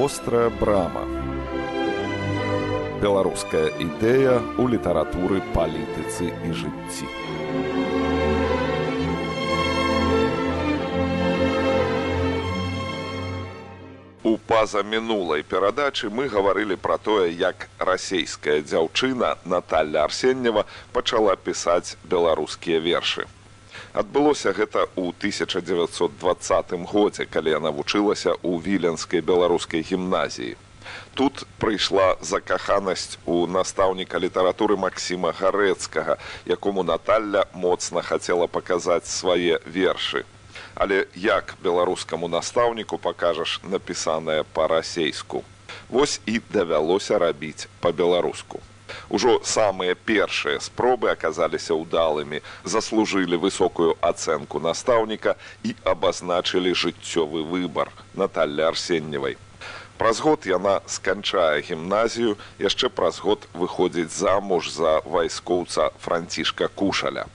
вострая брама. Беларуская ідэя ў літаратуры палітыцы і жыцці. У пазамінулай перадачы мы гаварылі пра тое як расійская дзяўчына Наталья арсеннева пачала пісаць беларускія вершы адбылося гэта ў 1920 годзе калі яна вучылася ў віленскай беларускай гімназіі. Тут прыйшла закаханасць у настаўніка літаратуры Масіма гарэцкага якому Наталля моцна хацела паказаць свае вершы. Але як беларускаму настаўніку пакажаш напісанае па-расейску? Вось і давялося рабіць па-беларуску Ужо самыя першыя спробы аказаліся ўдалымі, заслужылі высокую ацэнку настаўніка і абазначылі жыццёвы выбар Наталля Арсенневай. Праз год яна сканчае гімназію, яшчэ праз год выходзіць замуж за вайскоўца францішка кушаля.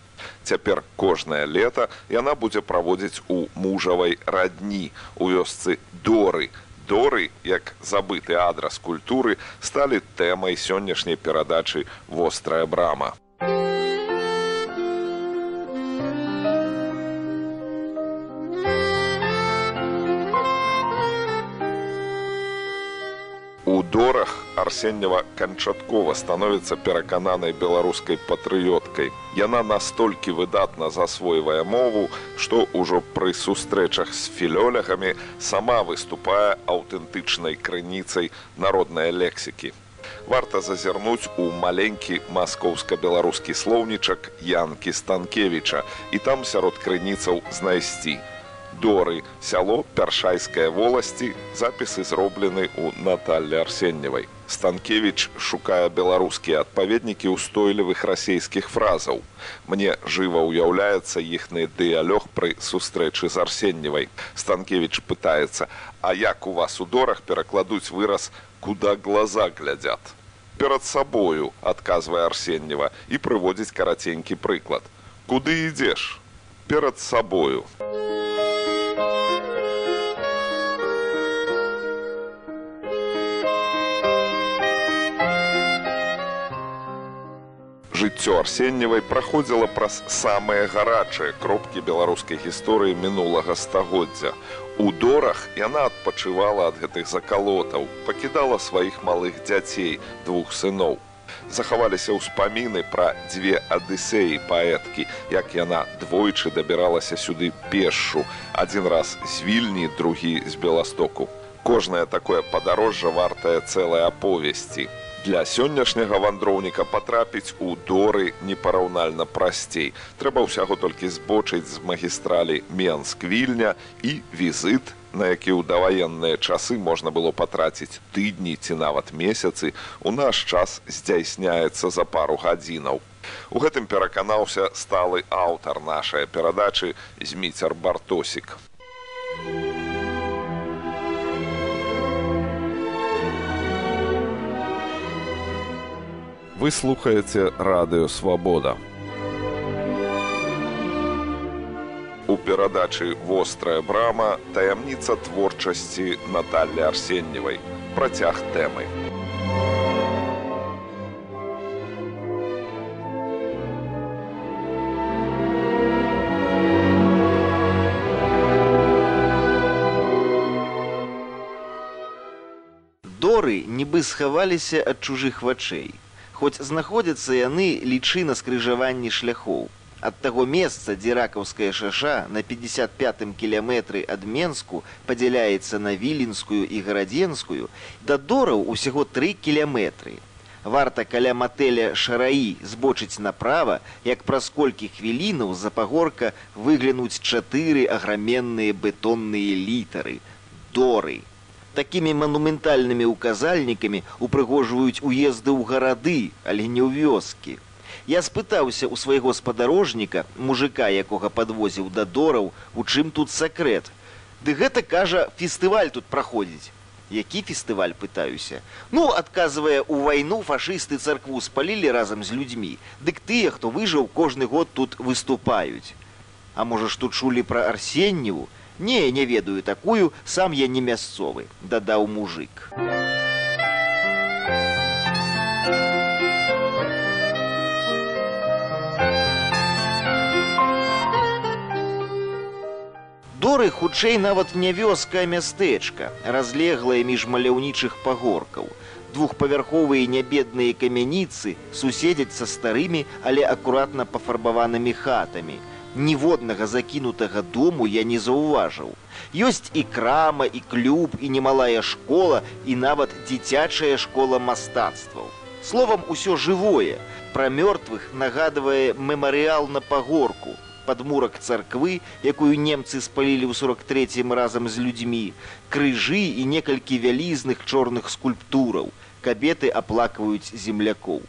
Цяпер кожнае лета яна будзе праводзіць у мужавай радні у вёсцы доры, доры як забыты адрас культуры сталі тэмай сённяшняй перадачы вострая брама дорах арсеннева канчаткова становіцца перакананай беларускай патрыёткай яна настолькі выдатна засвойвае мову што ўжо пры сустрэчах з філёлягамі сама выступае аўтэнтычнай крыніцай народнай лексікі варта зазірнуць у маленькі маскоўска-беларускі слоўнічак янкі станкевіча і там сярод крыніцаў знайсці. Доры сяло пяршайская воласці запісы зроблены ў Наталлі арсенневай станкевич шукае беларускія адпаведнікі ўстойлівых расійскіх фразаў. Мне жыва ўяўляецца іхны дыялёг пры сустрэчы з арсенневай станкевич пытаецца а як у вас у дорах перакладуць выраз куда глаза глядят перад сабою адказвае арсеннева і прыводзіць караценькі прыклад куды ідзеш перад сабою жыццё арсенневай праходзіла праз самыя гарачыя кропкі беларускай гісторыі мінулага стагоддзя. У дорах яна адпачывала ад гэтых закалотаў, пакідала сваіх малых дзяцей двух сыноў. Захаваліся ўспаміны пра дзве адысеі паэткі, як яна двойчы дабіралася сюды пешшу, адзін раз з вільні, другі з беластоку. Кожнае такое падарожжа вартае цэлай аповесці для сённяшняга вандроўніка патрапіць у доры непараўнальна прасцей. Трэба ўсяго толькі збочыць з магістралі менск вільня і візыт на які ў даваенныя часы можна было патраціць тыдні ці нават месяцы. У наш час здзяйсняецца за пару гадзінаў. У гэтым пераканаўся сталы аўтар нашай перадачы зміцер бартосік у Вы слухаеце радыё свабода. У перадачы вострая брама таямніца творчасці Наталлі Арсенневай. Працяг тэмы. Доры нібы схаваліся ад чужых вачэй Хоць знаходзяцца яны лічы на скрыжаванні шляхоў. Ад таго месца, дзе ракаўская шаша на 55 кіляметры ад Менску падзяляецца на віленскую і гарадзенскую, да дораў усяго тры кіляметры. Варта каля матэля шараі збочыць направа, як праз колькі хвілінаў з-за пагорка выглянуць чатыры аграменныя бетонныя літары, доры такімі манументальнымі указальнікамі упрыгожваюць уезды ў гарады, але не ў вёскі. Я спытаўся ў свайго спадарожніка, мужика, якога падвозіў да дораў, у чым тут сакрэт. Ды гэта кажа, фестываль тут праходзіць. Які фестываль пытаюся. Ну, адказвае, у вайну фашысты царкву спалілі разам з людзьмі. Дык тыя, хто выжыў кожны год тут выступаюць. А можа ж тут чулі пра арсенневу, Не, не ведаю такую, сам я не мясцовы, дадаў мужик. Доры хутчэй нават не вёска а мястэчка, разлеглая між маляўнічых пагоркаў. Двухпавярховыя нябедныя камяніцы суседзяць са старымі, але акуратна пафарбаванымі хатамі. Ніводнага закінутага дому я не заўважыў. Ёсць і крама, і клуб, і немалая школа, і нават дзіцячая школа мастацтваў. Словам, усё жывое. Пра мёртвых нагадвае мемарыял на пагорку, падмурак царквы, якую немцы спалілі ў 43 разам з людзьмі, крыжы і некалькі вялізных чорных скульптураў. Кабеты аплакваюць землякоў.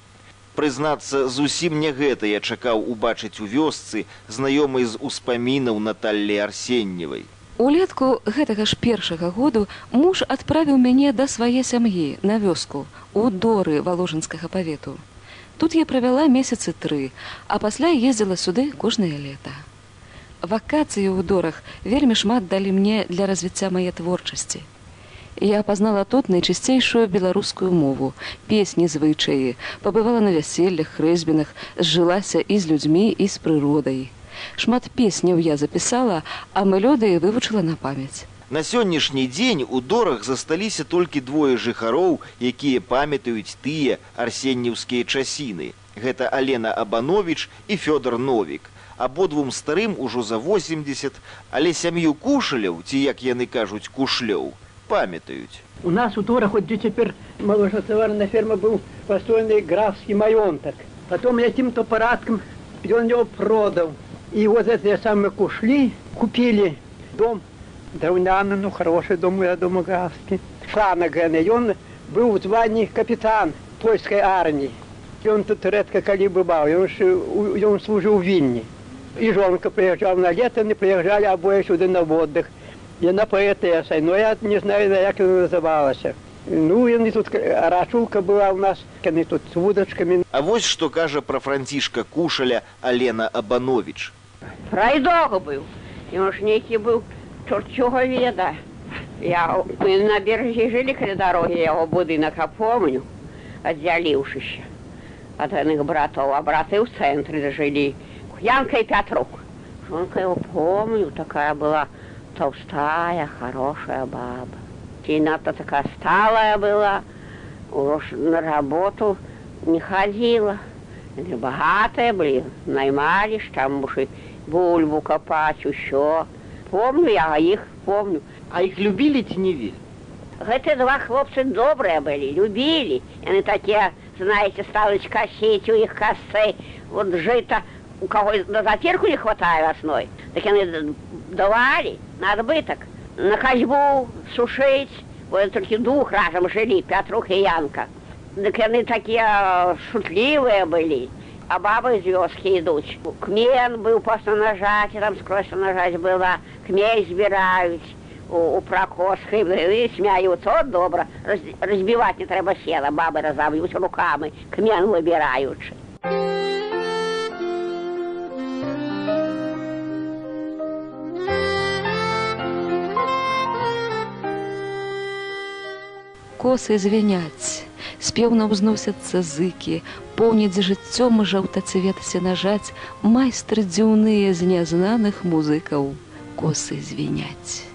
Прызнацца, зусім не гэта я чакаў убачыць у вёсцы, знаёмай з успамінаў Наталлі Арсенневай. Улетку гэтага ж першага году муж адправіў мяне да свае сям'і на вёску у доры валожанскага павету. Тут я правяла месяцы тры, а пасля ездзіла сюды кожнае лета. Вакацыі ў дорах вельмі шмат далі мне для развіцця мае творчасці. Я пазнала тут найчысцейшую беларускую мову, песні звычаі, пабывала на вяселлях, хрэсьбінах, зжылася і з людзьмі і з прыродай. Шмат песняў я запісала, а мелёдыі вывучыла на памяць. На сённяшні дзень у дорах засталіся толькі двое жыхароў, якія памятаюць тыя арсенніўскія часіны. Гэта Алена Абанович і Фёдор Новік. Абодвум старым ужо за 80, але сям'ю кушаляў, ці як яны кажуць кушлёў, памятаюць. У нас у Торах вот где теперь молочно-товарная ферма был построенный графский майонток. Потом этим-то парадком его продал. И вот эти самые кушли, купили дом драўняны, ну хороший дом, я думаю, графский. Фланаган, и он был в звании капитан польской армии. И он тут редко коли бывал, и он, он служил в Винне. И жонка приезжала на лето, они приезжали обои сюда на отдых. И на поэтесса, но я не знаю, як она называлась. Ну, яны тут рачулка была у нас, яны тут с вудачками. А вось што кажа пра францішка кушаля Алена Абанович. Прайдога быў. Ён ж нейкі быў чорчога веда. Я мы на беразе жылі каля дарогі яго будынак апомню, аддзяліўшыся ад яных братоў, а браты ў цэнтры зажылі. Янка і Пятрук. Жонка яго помню, такая была толстая, хорошая баба. Тината такая сталая была, уж на работу не ходила. Они богатые были, наймались, там уж и бульбу копать, еще. Помню я их, помню. А іх любілі ці не вельмі? Гэты два хлопцы добрыя былі, любілі. Яны такія, знаеце, сталыч касець у іх касы, вот жыта, у кого на затерку не хватае весной, так яны давалі На адбытак, на касьбу сушыць, бо толькі двух разам жылі Пятрух і Янка. Дык яны такія шутлівыя былі, а бабы з вёскі ідуць. Кмен быў пасна нажаць, там скрозь нажаць была, кмей збіраюць. У, у прокос хыбны смяюцца от добра Раз, разбіваць не трэба села бабы разаб'юць рукамі кмен выбіраючы косы звяняць спеўна ўзносяцца зыкі поўніць жыццём жаўтацвет нажаць майстры дзіўныя з нязнаных музыкаў косы звяняць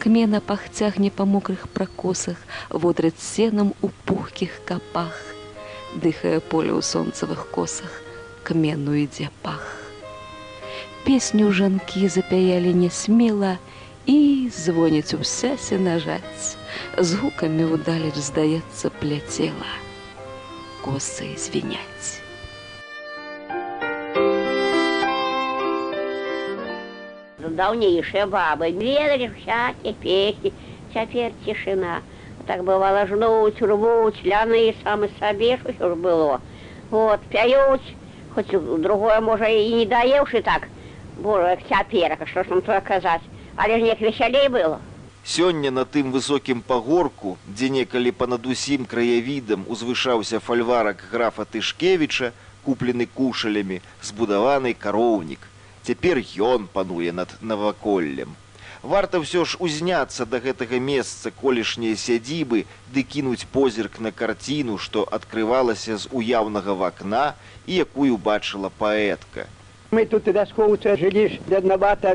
кмена пахцягне па мокрых пракосах водраць сенам у пухкіх капах дыхае поле ў сонцавых косах кмену ідзе пах песню жанкі запяялі нясмела і звоніць уся сенажаць з гукамі ўдалі здаецца пляцела косы звіняць даўнейшыя бабы ведалі всякие песні цяпер цішына так бывала жнуць рвуць ляны самы сабе ўсё ж было. Вот пяюць хоць другое можа і не даеўшы так. Божа цяперака што ж там то казаць але ж неяк весялей было Сёння на тым высокім пагорку, дзе некалі панад усім краявідам узвышаўся фальварак графа Тышкевіча, куплены кушалямі, збудаваны кароўнік. Цяпер ён пануе над наваколлем. Варта ўсё ж узняцца да гэтага месца колішняй сядзібы ды кінуць позірк на карціну, што адкрывалася з уяўнага вакна і якую бачыла паэтка. Мы тут вяскоўцы жылі ж беднавата,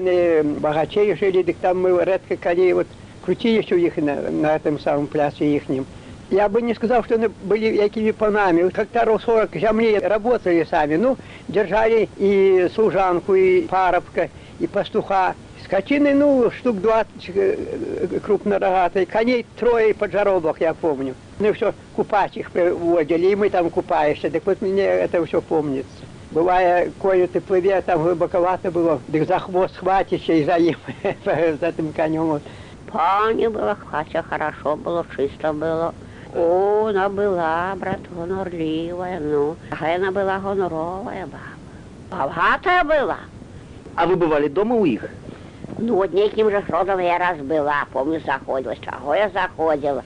багацей жылі, дык там мы рэдка калі вот, круціліся ў іх на, на гэтым самым пляце іхнім. Я бы не сказал, что они были якими панами. Гектаров 40 земли работали сами. Ну, держали и служанку, и парубка, и пастуха. Скотины, ну, штук 20 э, крупнорогатые. Коней трое под жаробок, я помню. Ну, все, купать их приводили, и мы там купаешься. Так вот мне это все помнится. Бывая, коли ты плыве, там глубоковато было, так за хвост хватишься и за им, за этим конем. Вот. Пани было, хотя хорошо было, чисто было. О, она была, брат, гонорливая, ну. Она была гоноровая баба. Богатая была. А вы бывали дома у их? Ну, вот неким же родом я раз была, помню, заходила. Чего я заходила?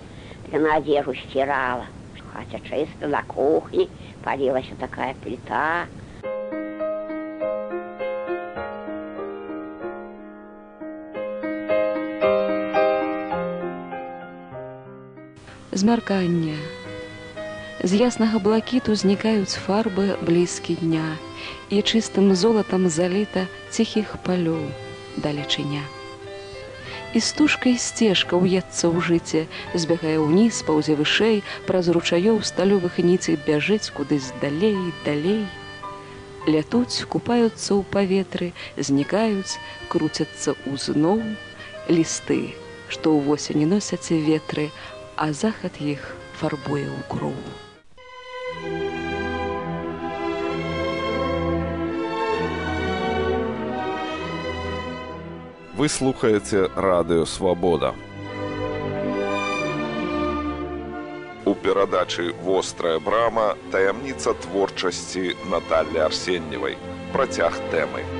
Так на одежду стирала. Хотя чисто на кухне, парилась такая плита. Змярканне. З яснага блакіту знікаюць фарбы блізкі дня, і чыстым золатам заліта ціхіх палёў далечыня. І стужкай сцежка ўецца ў жыце, збягае ўніз, паўзе вышэй, праз ручаёў сталёвых ніцей бяжыць кудысь далей, далей. Лятуць, купаюцца ў паветры, знікаюць, круцяцца ўзноў лісты, што ў восені носяць ветры, а захад іх фарбуе ў кроў. Вы слухаеце радыё свабода. У перадачы вострая брама таямніца творчасці Наталлі Арсенневай, працяг тэмы.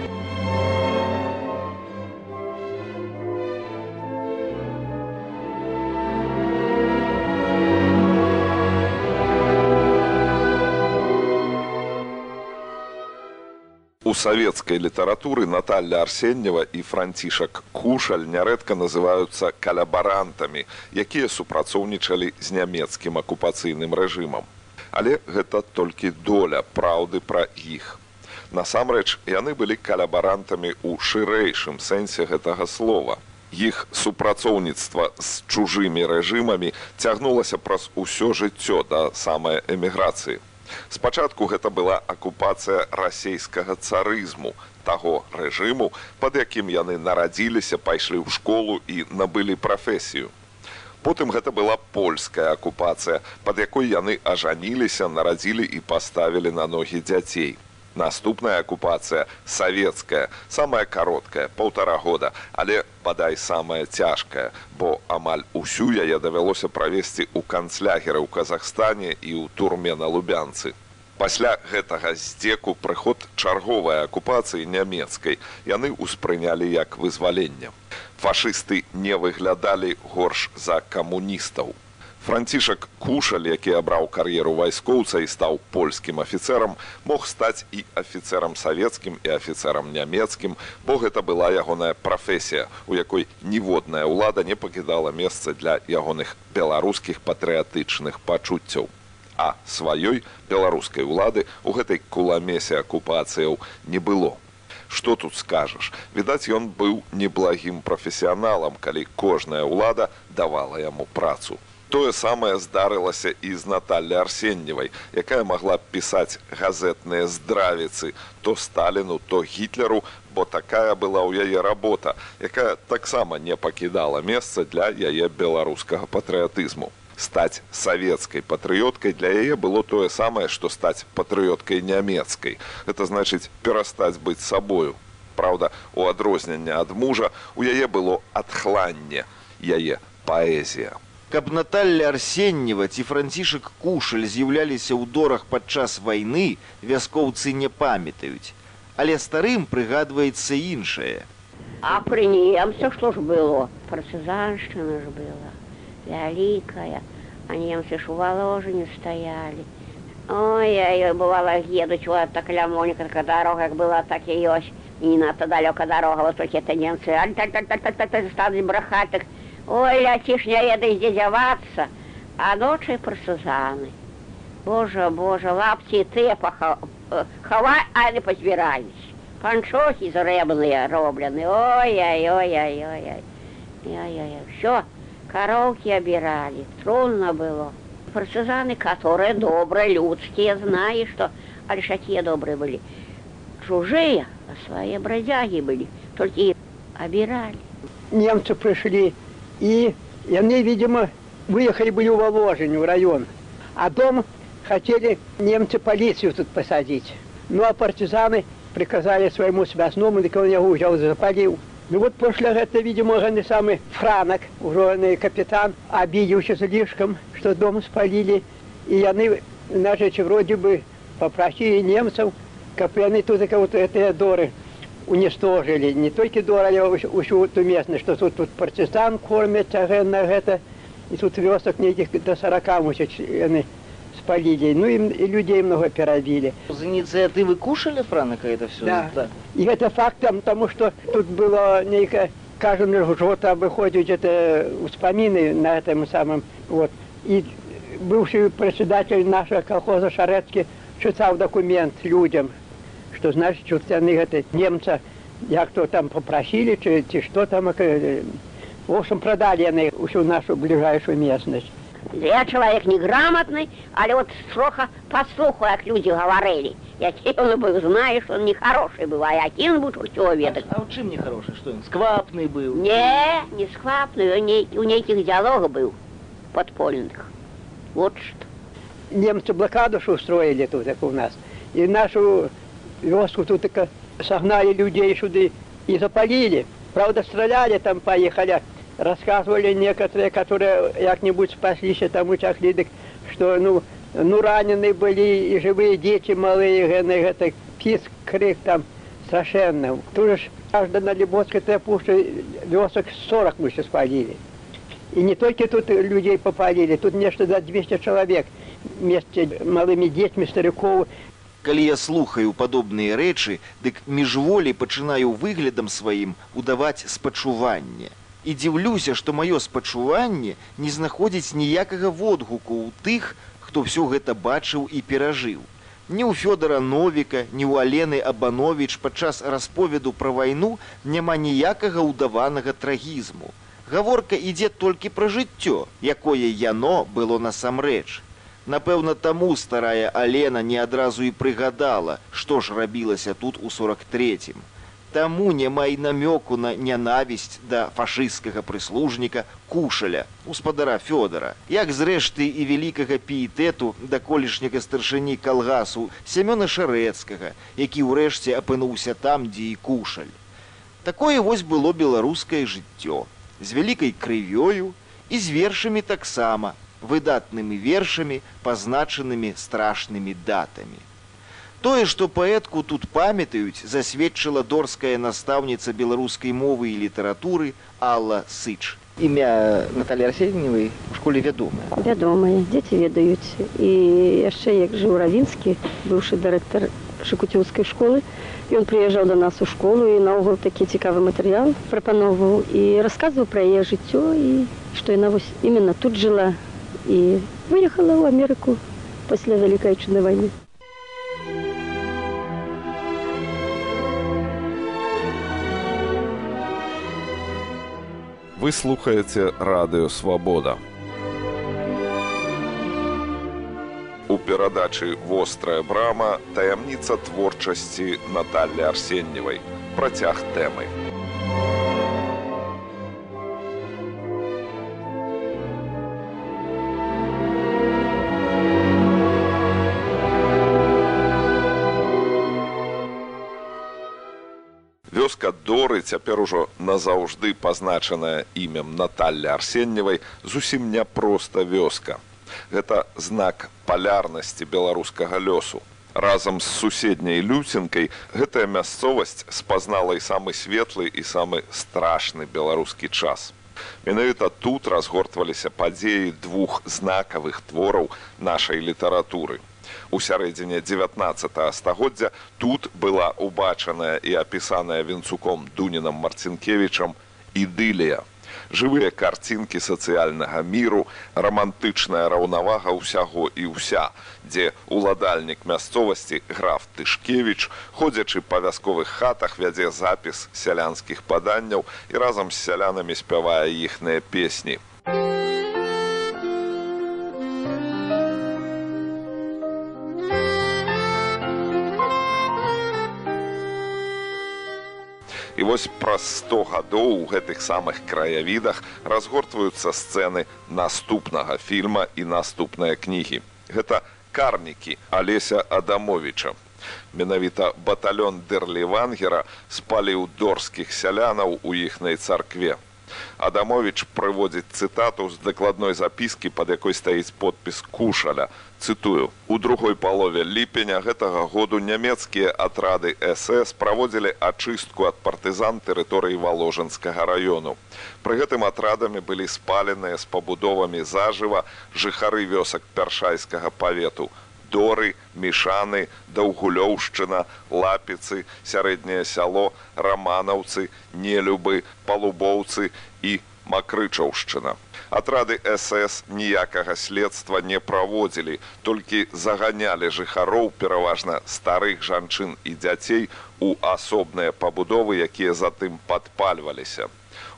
Савецкай літаратуры Наталья Арсеннева і францішак Кушаль нярэдка называюцца калябарантамі, якія супрацоўнічалі з нямецкім акупацыйным рэжымам. Але гэта толькі доля праўды пра іх. Насамрэч яны былі калябарантамі ў шырэйшым сэнсе гэтага слова. Іх супрацоўніцтва з чужымі рэжымамі цягнулася праз усё жыццё да самай эміграцыі. Спачатку гэта была акупацыя расійскага царызму, таго рэжыму, пад якім яны нарадзіліся, пайшлі ў школу і набылі прафесію. Потым гэта была польская акупацыя, пад якой яны ажаніліся, нарадзілі і паставілі на ногі дзяцей. Наступная акупацыя савецкая, самая кароткая полтора года, але бадай самая цяжкая, бо амаль усю яе давялося правесці ў канцлягеры ў Казахстане і ў турме на лубянцы. Пасля гэтага здзеку прыход чарговай акупацыі нямецкай яны ўспрынялі як вызваленне. Фашысты не выглядалі горш за камуністаў. Францішак Кушаль, які абраў кар'еру вайскоўца і стаў польскім афіцэрам, мог стаць і афіцэрам савецкім і афіцэрам нямецкім, бо гэта была ягоная прафесія, у якой ніводная ўлада не пакідала месца для ягоных беларускіх патрыятычных пачуццяў. А сваёй беларускай улады ў гэтай куламесе акупацыяў не было. Што тут скажаш? Відаць, ён быў неблагім прафесіяналам, калі кожная ўлада давала яму працу тое самае здарылася і з Наталлі Арсенневай, якая магла пісаць газетныя здравіцы то Сталіну, то гітлеру, бо такая была ў яе работа, якая таксама не пакідала месца для яе беларускага патрыятызму. Стаць савецкай патрыёткай для яе было тое самае, што стаць патрыёткай нямецкай. Это значыць перастаць быць сабою. Праўда, у адрозненне ад мужа у яе было адхланне, яе паэзія каб Наталля Арсеннева ці францішак кушаль з'яўляліся ў дорах падчас вайны, вяскоўцы не памятаюць. Але старым прыгадваецца іншае. А пры немцах што ж было? Партызаншчына ж была вялікая, а немцы ж у валожы не стаялі. Ой-ой-ой, бывало, едуть вот так лямоника, такая дорога, как была, так и есть. И не надто далеко дорога, вот только это немцы. Аль так так так так так так стали брахать, так. Ой, летишь, не еду здесь деваться. А ночи партизаны. Боже, боже, лапти ты поховай, а не позбирались. Панчохи зребные роблены. Ой-ой-ой-ой-ой-ой. Ой-ой-ой. Все, коровки обирали, трудно было. Партизаны, которые добрые, людские, знаешь, что альшатье добрые были. Чужие, а свои бродяги были, только их обирали. Немцы пришли, и, и они, видимо, выехали были в Воложень, в район. А дом хотели немцы полицию тут посадить. Ну, а партизаны приказали своему связному, так он его взял, запалил. Ну вот после этого, видимо, он самый Франок, уже капитан, обиделся слишком, что дом спалили. И они, значит, вроде бы попросили немцев, как они тут вот эти доры уничтожили. Не только доры, а всю эту местность, что тут, тут партизан кормятся на это. И тут вёсок неких до 40 мусить они спалили. Ну и, и людей много перебили. З ініцыятывы кушали Франака это все? Да. И это фактом, потому что тут было некое, каждый что-то выходит это вспомины на этом самом. Вот. И бывший председатель нашего колхоза Шарецкий читал документ людям, что значит, что они это немца, як то там попросили, чи, чи что там, э, в общем, продали они всю нашу ближайшую местность. Я человек неграмотный, але вот сроха послухаю, как люди говорили. Який он был, знаешь, он нехороший был, а який он был человек. А ў чым не хорошы, што ён сквапны быў? Не, не схвапный, у, ней, у неких диалог был подпольных. Вот что. Немцы блокаду ж устроили тут, как у нас. И нашу вёску тут так согнали людей сюда и запалили. Правда, стреляли там, поехали. Рассказывали некоторые, которые как-нибудь спаслись, там так, что ну, ну раненые были и живые дети малые, это писк, крик там совершенно. Тоже ж каждый на Лебовской пушке вёсок 40 мы сейчас спалили. И не только тут людей попалили, тут нечто за 200 человек вместе с малыми детьми, стариков. Калі я слухаю падобныя рэчы, дык міжволі пачынаю выглядам сваім удаваць спачуванне. І дзіўлюся, што маё спачуванне не знаходзіць ніякага водгуку ў тых, хто ўсё гэта бачыў і перажыў. Ні ў Фёдора Новіка, ні ў Алены Абанович падчас расповеду пра вайну няма ніякага ўдаванага трагізму. Гаворка ідзе толькі пра жыццё, якое яно было насамрэч. Напэўна, таму старая Алена не адразу і прыгадала, што ж рабілася тут у 43. Таму няма і намёку на нянавісць да фашысцкага прыслужніка кушаля, гаспадара Фёдора, як зрэшты і вялікага піетэту да колішняга старшыні калгасу Семёна Шарэцкага, які ўрэшце апынуўся там, дзе і кушаль. Такое вось было беларускае жыццё, з вялікай крывёю і з вершамі таксама, выдатнымі вершамі, пазначанымі страшнымі датамі. Тое, што паэтку тут памятаюць, засведчыла дорская настаўніца беларускай мовы і літаратуры Алла Сыч. Імя Наталі Арсеневай у школе вядомае. Вядомыя, дзеці ведаюць. І яшчэ як жыў равінскі, быўшы дырэктар шыкуцёўскай школы, Ён прыязджаў да нас у школу і наогул такі цікавы матэрыял прапановваў і расказваў пра яе жыццё і што яна вось именно тут жыла і выехала ў Амерыку пасля вялікай чуднай вайны. Вы слухаеце радыё свабода. У перадачы вострая брама таямніца творчасці Наталлі Арсенневай. Працяг тэмы. Доры цяпер ужо назаўжды пазначаная імем Наталлі Арсенневай зусім няпроста вёска. Гэта знак палярнасці беларускага лёсу. Разам з суседняй люцінкай гэтая мясцовасць спазнала і самы светлы і самы страшны беларускі час. Менавіта тут разгортваліся падзеі двух знакавых твораў нашай літаратуры. У сярэдзіне 19 стагоддзя тут была убачаная і апісаная вінцуком дунінам марцінкевічам ідылія жывыя карцінкі сацыяльнага міру, рамантычная раўнавага ўсяго і ўся, дзе уладальнік мясцовасці граф Тышкевіч, ходзячы па вясковых хатах вядзе запіс сялянскіх паданняў і разам з сялянамі спявае іхныя песні. І вось праз 100 гадоў у гэтых самых краявідах разгортваюцца сцэны наступнага фільма і наступныя кнігі. Гэта карнікі Алеся Адамовіча. Менавіта батальон Дерлівангера спаліў дорскіх сялянаў у іхнай царкве. Адамович прыводзіць цытату з дакладной запіскі, пад якой стаіць подпіс кушаля. Цытую: У другой палове ліпеня гэтага году нямецкія атрады СС праводзілі ачыстку ад партызан тэрыторыі валожанскага раёну. Пры гэтым атрадамі былі спаленыя з пабудовамі зажыва жыхары вёсак пяршайскага павету доры, мішаны, даўгулёўшчына, лапіцы, сярэдняе сяло, раманаўцы, нелюбы, палубоўцы і макрычаўшчына. Атрады СС ніякага следства не праводзілі, толькі заганялі жыхароў пераважна старых жанчын і дзяцей у асобныя пабудовы, якія затым падпальваліся.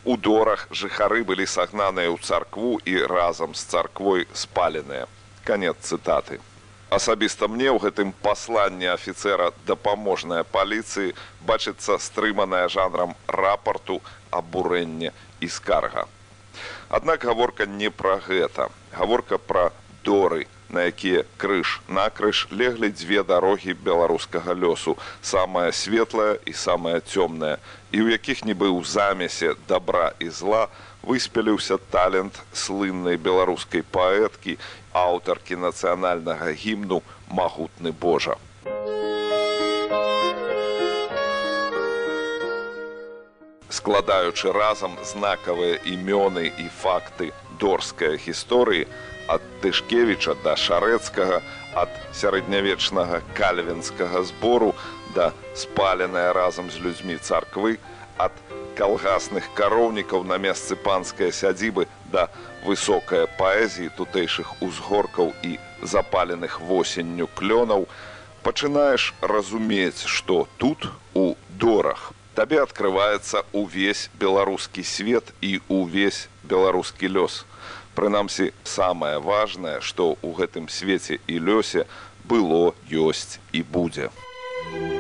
У дорах жыхары былі сагнаныя ў царкву і разам з царквой спаленыя. Канец цытаты асабіста мне ў гэтым пасланні афіцера дапаможная паліцыі бачыцца стрыманая жанрам рапарту абурэння і скарга. Аднак гаворка не пра гэта гаворка пра доры на якія крыж накрыж леглі дзве дарогі беларускага лёсу самая светлая і самая цёмная і ў якіх нібы ў замесе добра і зла выспеліўся талент слыннай беларускай паэткі аўтаркі нацыянальнага гімну магутны Божа. Складаючы разам знакавыя імёны і факты дорскай гісторыі ад Тышкевіча да шарэцкага, ад сярэднявечнага кальвінскага збору да спаленая разам з людзьмі царквы, ад калгасных кароўнікаў на месцы панскай сядзібы да высокая паэзіі тутэйшых узгоркаў і запаленых восенню клёнаў, пачынаеш разумець, што тут у дорах табе открывваецца увесь беларускі свет і увесь беларускі лёс. Прынамсі самае важнае, што ў гэтым свеце і лёсе было ёсць і будзе. Thank you